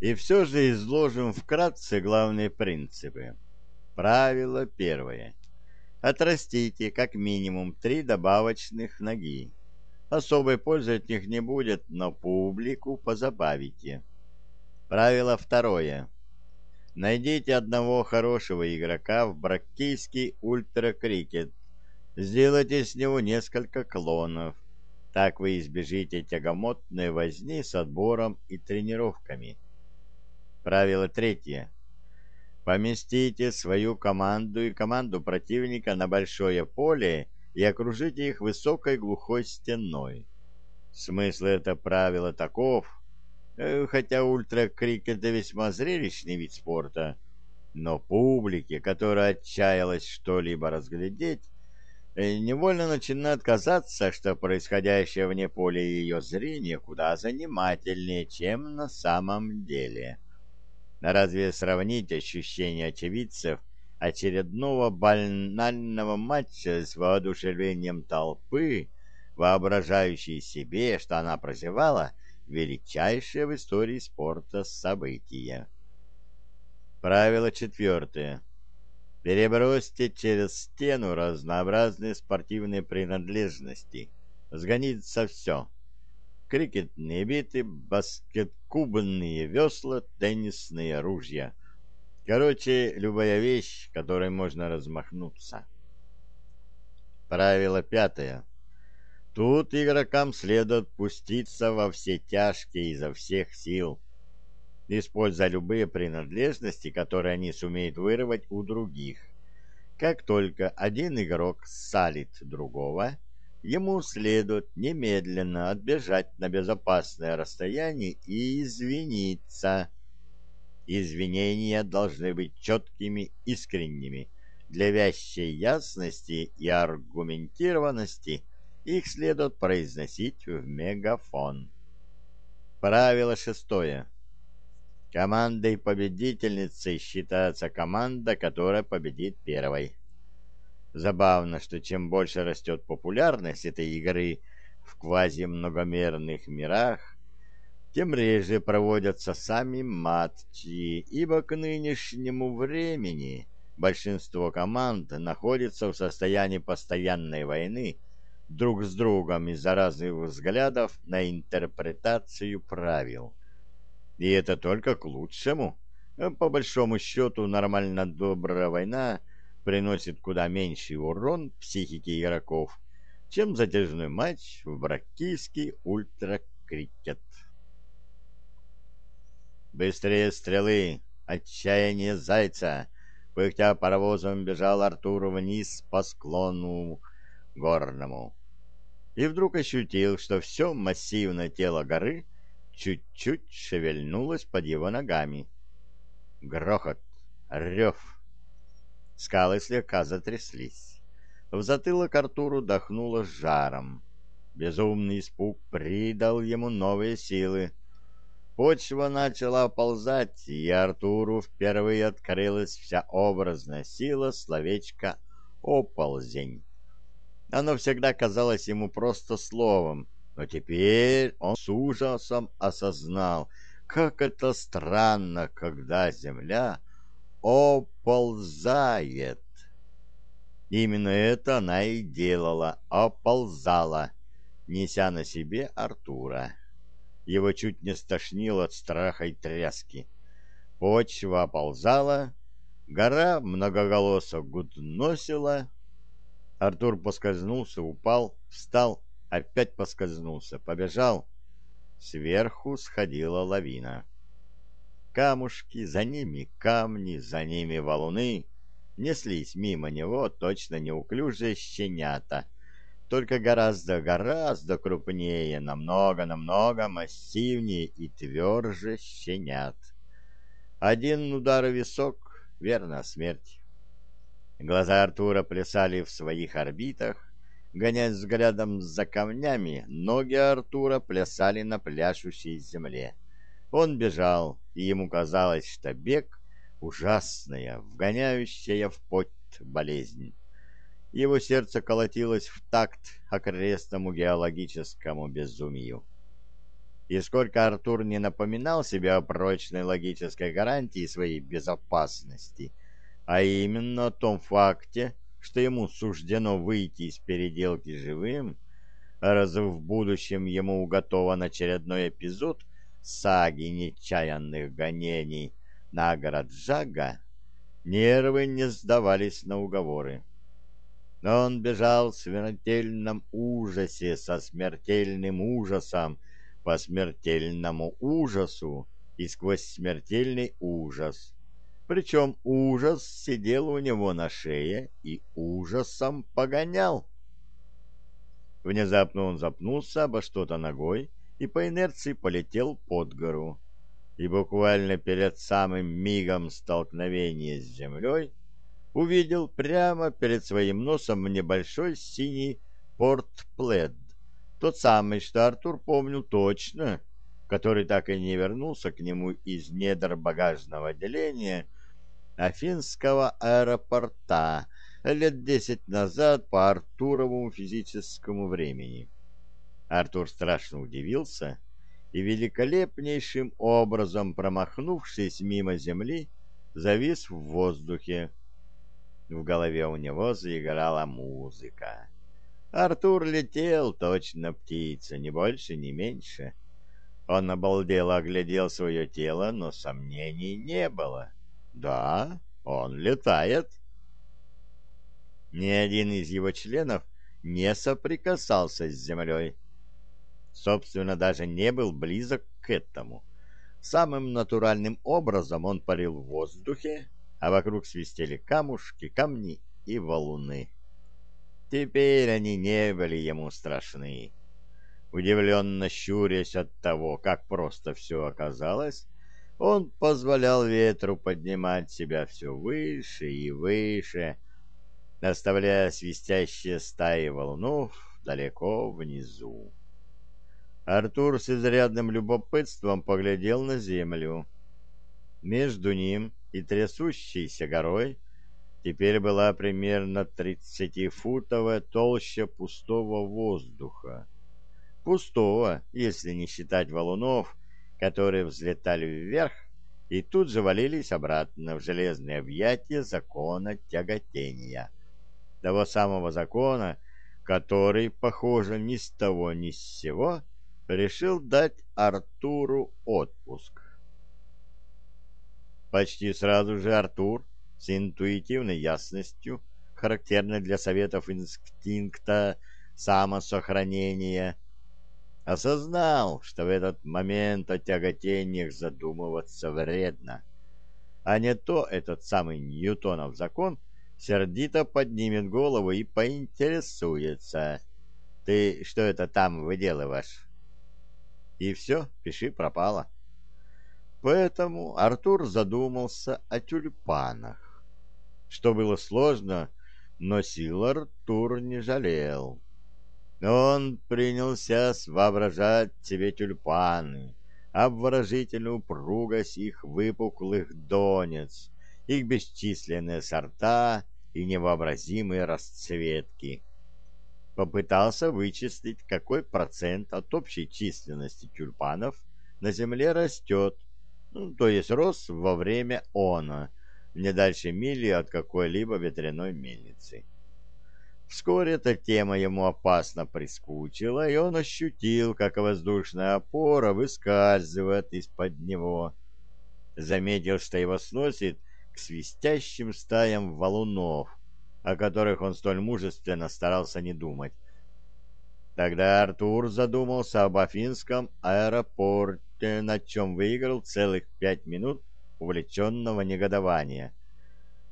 И все же изложим вкратце главные принципы. Правило первое. Отрастите как минимум три добавочных ноги. Особой пользы от них не будет, но публику позабавите. Правило второе. Найдите одного хорошего игрока в браккийский ультракрикет. Сделайте с него несколько клонов. Так вы избежите тягомотной возни с отбором и тренировками. Правило третье. Поместите свою команду и команду противника на большое поле и окружите их высокой глухой стеной. Смысл этого правила таков, э, хотя ультракрикет — это весьма зрелищный вид спорта, но публике, которая отчаялась что-либо разглядеть, э, невольно начинает казаться, что происходящее вне поля ее зрения куда занимательнее, чем на самом деле. Разве сравнить ощущения очевидцев очередного банального матча с воодушевлением толпы, воображающей себе, что она прозевала величайшее в истории спорта событие? Правило четвертое. Перебросьте через стену разнообразные спортивные принадлежности. Сгонится все крикетные биты, баскеткубные весла, теннисные ружья. Короче, любая вещь, которой можно размахнуться. Правило пятое. Тут игрокам следует пуститься во все тяжкие изо всех сил, используя любые принадлежности, которые они сумеют вырвать у других. Как только один игрок салит другого, ему следует немедленно отбежать на безопасное расстояние и извиниться. Извинения должны быть четкими, искренними. Для вящей ясности и аргументированности их следует произносить в мегафон. Правило шестое. Командой-победительницей считается команда, которая победит первой. Забавно, что чем больше растет популярность этой игры в квазимногомерных мирах, тем реже проводятся сами матчи, ибо к нынешнему времени большинство команд находится в состоянии постоянной войны друг с другом из-за разных взглядов на интерпретацию правил. И это только к лучшему. По большому счету, нормально добрая война приносит куда меньший урон психике игроков, чем затяжной матч в бракийский ультракрикет. Быстрее стрелы, отчаяние зайца. Пыхтя паровозом бежал Артур вниз по склону горному. И вдруг ощутил, что все массивное тело горы чуть-чуть шевельнулось под его ногами. Грохот, рев, Скалы слегка затряслись. В затылок Артуру дохнуло жаром. Безумный испуг придал ему новые силы. Почва начала оползать, и Артуру впервые открылась вся образная сила словечка «оползень». Оно всегда казалось ему просто словом, но теперь он с ужасом осознал, как это странно, когда земля оползает. Именно это она и делала, оползала, неся на себе Артура. Его чуть не стошнило от страха и тряски. Почва оползала, гора многоголосо гудносила. Артур поскользнулся, упал, встал, опять поскользнулся, побежал. Сверху сходила лавина камушки, за ними камни, за ними валуны. Неслись мимо него точно неуклюжие щенята, только гораздо-гораздо крупнее, намного-намного массивнее и тверже щенят. Один удар в висок — верно, смерть. Глаза Артура плясали в своих орбитах, гонясь взглядом за камнями, ноги Артура плясали на пляшущей земле. Он бежал, и ему казалось, что бег — ужасная, вгоняющая в пот болезнь. Его сердце колотилось в такт окрестному геологическому безумию. И сколько Артур не напоминал себе о прочной логической гарантии своей безопасности, а именно о том факте, что ему суждено выйти из переделки живым, раз в будущем ему уготован очередной эпизод саги нечаянных гонений на город Жага, нервы не сдавались на уговоры. Но он бежал в смертельном ужасе, со смертельным ужасом, по смертельному ужасу и сквозь смертельный ужас. Причем ужас сидел у него на шее и ужасом погонял. Внезапно он запнулся обо что-то ногой и по инерции полетел под гору. И буквально перед самым мигом столкновения с землей увидел прямо перед своим носом небольшой синий портплед. Тот самый, что Артур помнил точно, который так и не вернулся к нему из недр багажного отделения — Афинского аэропорта лет десять назад по Артуровому физическому времени. Артур страшно удивился и великолепнейшим образом, промахнувшись мимо земли, завис в воздухе. В голове у него заиграла музыка. Артур летел, точно птица, ни больше, ни меньше. Он обалдело оглядел свое тело, но сомнений не было. Да, он летает. Ни один из его членов не соприкасался с землей. Собственно, даже не был близок к этому. Самым натуральным образом он парил в воздухе, а вокруг свистели камушки, камни и валуны. Теперь они не были ему страшны. Удивленно щурясь от того, как просто все оказалось, он позволял ветру поднимать себя все выше и выше, оставляя свистящие стаи волнов далеко внизу. Артур с изрядным любопытством поглядел на землю. Между ним и трясущейся горой теперь была примерно тридцатифутовая толща пустого воздуха. Пустого, если не считать валунов, которые взлетали вверх и тут же валились обратно в железные объятия закона тяготения. Того самого закона, который, похоже, ни с того ни с сего, решил дать Артуру отпуск. Почти сразу же Артур с интуитивной ясностью, характерной для советов инстинкта самосохранения, осознал, что в этот момент о тяготениях задумываться вредно. А не то этот самый Ньютонов закон сердито поднимет голову и поинтересуется. «Ты что это там выделываешь?» И все, пиши пропало. Поэтому Артур задумался о тюльпанах. Что было сложно, но сил Артур не жалел. Он принялся воображать себе тюльпаны, обворожительную упругость их выпуклых донец, их бесчисленные сорта и невообразимые расцветки. Попытался вычислить, какой процент от общей численности тюльпанов на Земле растет, ну, то есть рос во время она, не дальше мили от какой-либо ветряной мельницы. Вскоре эта тема ему опасно прискучила, и он ощутил, как воздушная опора выскальзывает из-под него. Заметил, что его сносит к свистящим стаям валунов, о которых он столь мужественно старался не думать. Тогда Артур задумался об Афинском аэропорте, на чем выиграл целых пять минут увлеченного негодования,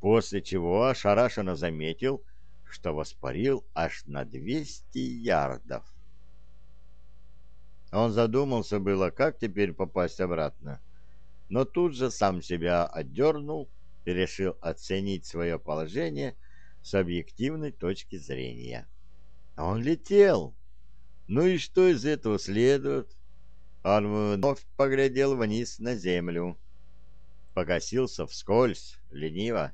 после чего ошарашенно заметил, что воспарил аж на 200 ярдов. Он задумался было, как теперь попасть обратно, но тут же сам себя отдернул и решил оценить свое положение с объективной точки зрения. Он летел. Ну и что из этого следует? Он вновь поглядел вниз на землю. Покосился вскользь, лениво,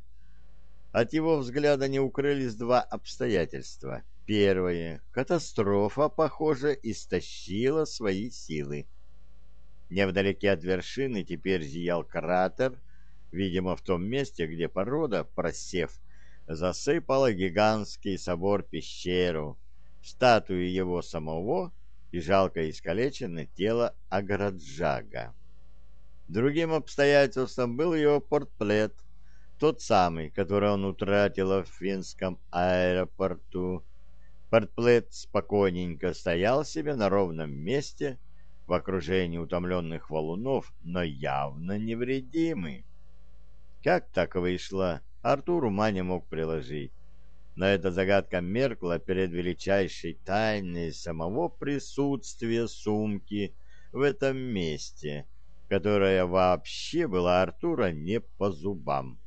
от его взгляда не укрылись два обстоятельства. Первое. Катастрофа, похоже, истощила свои силы. Невдалеке от вершины теперь зиял кратер, видимо, в том месте, где порода, просев, засыпала гигантский собор-пещеру, статую его самого и жалко искалеченное тело Аграджага. Другим обстоятельством был его портплет, тот самый, который он утратил в финском аэропорту. Портплет спокойненько стоял себе на ровном месте в окружении утомленных валунов, но явно невредимый. Как так вышло, Артур ума не мог приложить. Но эта загадка меркла перед величайшей тайной самого присутствия сумки в этом месте, которая вообще была Артура не по зубам.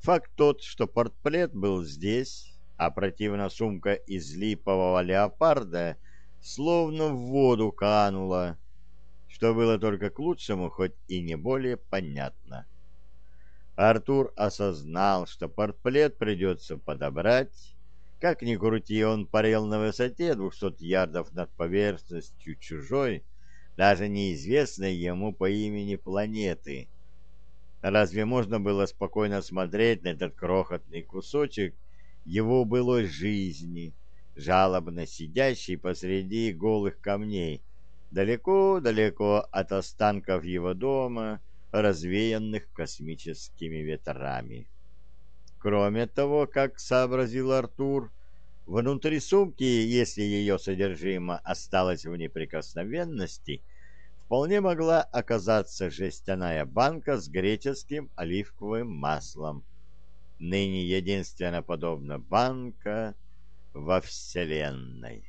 Факт тот, что портплет был здесь, а противно сумка из липового леопарда словно в воду канула, что было только к лучшему, хоть и не более понятно. Артур осознал, что портплет придется подобрать. Как ни крути, он парил на высоте двухсот ярдов над поверхностью чужой, даже неизвестной ему по имени планеты. Разве можно было спокойно смотреть на этот крохотный кусочек его былой жизни, жалобно сидящий посреди голых камней, далеко-далеко от останков его дома, развеянных космическими ветрами. Кроме того, как сообразил Артур, внутри сумки, если ее содержимое осталось в неприкосновенности, вполне могла оказаться жестяная банка с греческим оливковым маслом. Ныне единственно подобна банка во Вселенной.